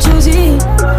choosy.